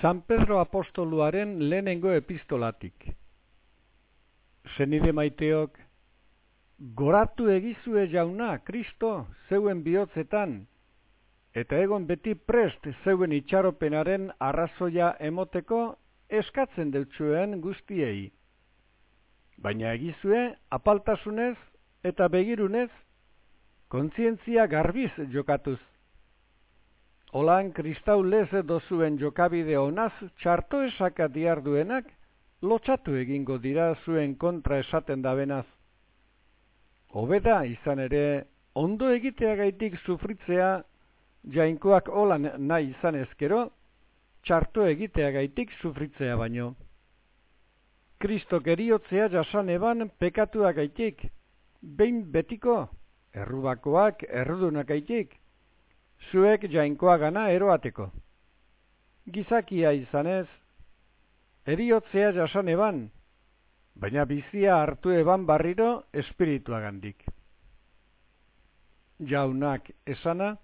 San Pedro apostoluaren lehenengo epistolatik. Zenide maiteok, goratu egizue jauna, Kristo, zeuen bihotzetan, eta egon beti prest zeuen itxaropenaren arrazoia emoteko eskatzen deutzuen guztiei. Baina egizue, apaltasunez eta begirunez, kontzientzia garbiz jokatuz. Olan kristau lez dozuen jokabide honaz txarto esaka diarduenak lotxatu egingo dira zuen kontra esaten dabenaz. Hobeda izan ere ondo egiteagaitik sufritzea jainkoak olan nahi izan ezkero, txarto egiteagaitik sufritzea baino. Kristo eriotzea jasan eban pekatuagaitik, behin betiko, errubakoak errudunagaitik, zuek jainkoa gana eroateko. Gizakia izanez, eriotzea jasan eban, baina bizia hartu eban barriro espirituagandik. Jaunak esana,